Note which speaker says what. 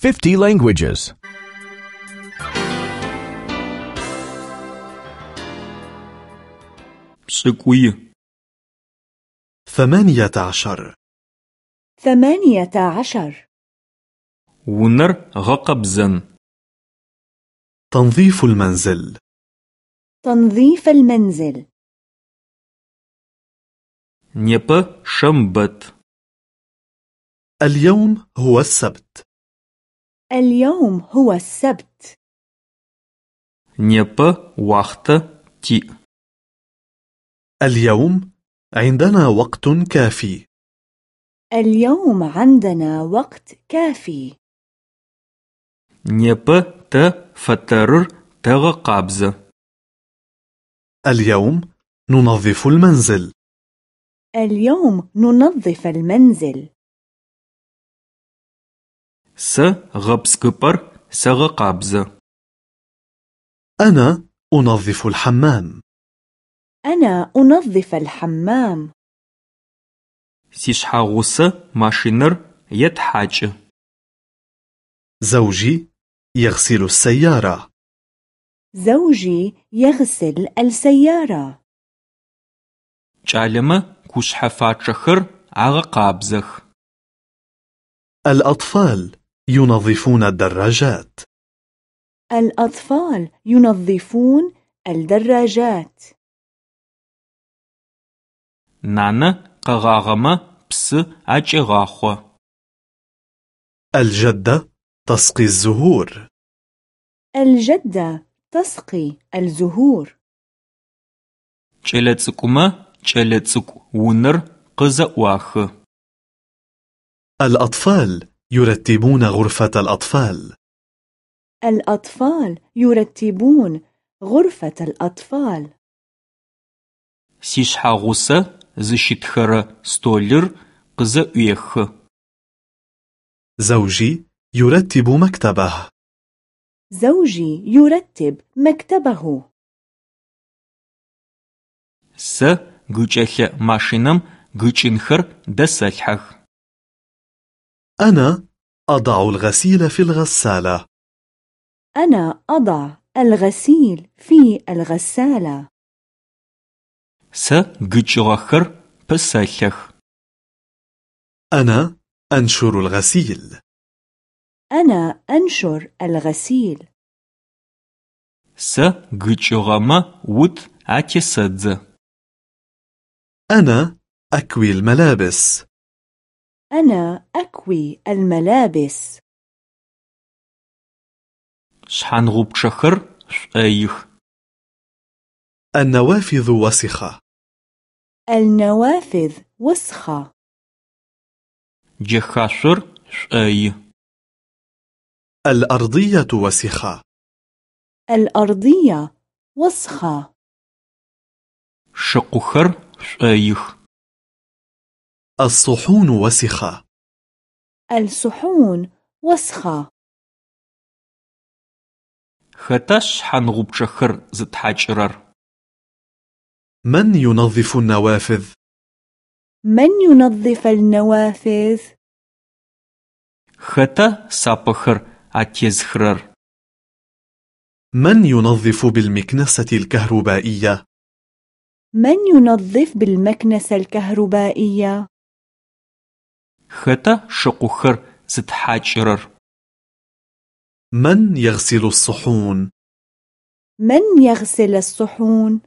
Speaker 1: 50 languages.
Speaker 2: 18 18
Speaker 3: ونر غقبزن
Speaker 4: تنظيف المنزل.
Speaker 2: تنظيف المنزل.
Speaker 3: نيبا شمبت
Speaker 4: اليوم هو السبت.
Speaker 2: اليوم هو السبت.
Speaker 3: Непэ уахътэ тиӏ.
Speaker 4: اليوم عندنا وقت كافي.
Speaker 2: اليوم عندنا وقت كافي.
Speaker 3: Непэ тиунэр тэгъэкъабзэ.
Speaker 4: اليوم ننظف المنزل.
Speaker 2: اليوم ننظف المنزل.
Speaker 3: Сэ гъэпскӏыпӏэр сэгъэкъабзэ.
Speaker 4: أنا أنظف الحمام
Speaker 2: أنا أنظف الحمام
Speaker 3: Сишъхьагъусэ машинэр етхьакӏы.
Speaker 4: زوجي يغسل السيارة
Speaker 2: زوجي يغسل السيارة
Speaker 3: Кӏалэмэ кушъхьэфачъэхэр агъэкъабзэх.
Speaker 4: الأطفال ينظفون الدراجات.
Speaker 2: الأطفال ينظفون الدراجات.
Speaker 3: نانا قغاغما بس أجغاخو
Speaker 4: الجدة تسقي الزهور.
Speaker 2: الجدة تسقي الزهور.
Speaker 3: جلتسكما جلتسك ونر قزأواخ
Speaker 4: الأطفال يرتبون غرفة الأطفال
Speaker 2: الأطفال يرتبون غرفة الأطفال
Speaker 3: Сишъхьагъусэ зыщытхэрэ столыр къызэӏуехы.
Speaker 4: زوجي يرتب مكتبه
Speaker 2: زوجي يرتب مكتبه
Speaker 3: Сэ гыкӏэлъэ машинэм гыкӏынхэр дэсэлъхьэх.
Speaker 4: أنا أضع الغسيل في الغسالة
Speaker 2: أنا أضع الغسيل في الغسالة
Speaker 3: Сэ гыкӏыгъэхэр пысэлъэх.
Speaker 4: أنا أنشر الغسيل
Speaker 2: أنا أنشر الغسيل
Speaker 3: Сэ гыкӏыгъэмэ ут атесэдзэ.
Speaker 4: أنا أكوي الملابس
Speaker 2: أنا أكوي الملابس.
Speaker 3: شحنغوبشخر شقايخ
Speaker 4: النوافذ وسخة.
Speaker 2: النوافذ وسخة.
Speaker 3: جخاشر شقاي
Speaker 4: الأرضية وسخة.
Speaker 2: الأرضية وسخة.
Speaker 3: شقخر شقايخ
Speaker 4: الصحون وسخة
Speaker 2: الصحون وسخة
Speaker 3: خطش حنغبشخر زتحاجرر
Speaker 4: من ينظف النوافذ؟
Speaker 2: من ينظف النوافذ؟
Speaker 3: خطة سابخر أتيزخرر
Speaker 4: من ينظف بالمكنسة الكهربائية؟
Speaker 2: من ينظف بالمكنسة الكهربائية؟
Speaker 3: Хэта шыкъухэр зытхьакӏырэр?
Speaker 4: من يغسل الصحون؟
Speaker 2: من يغسل الصحون؟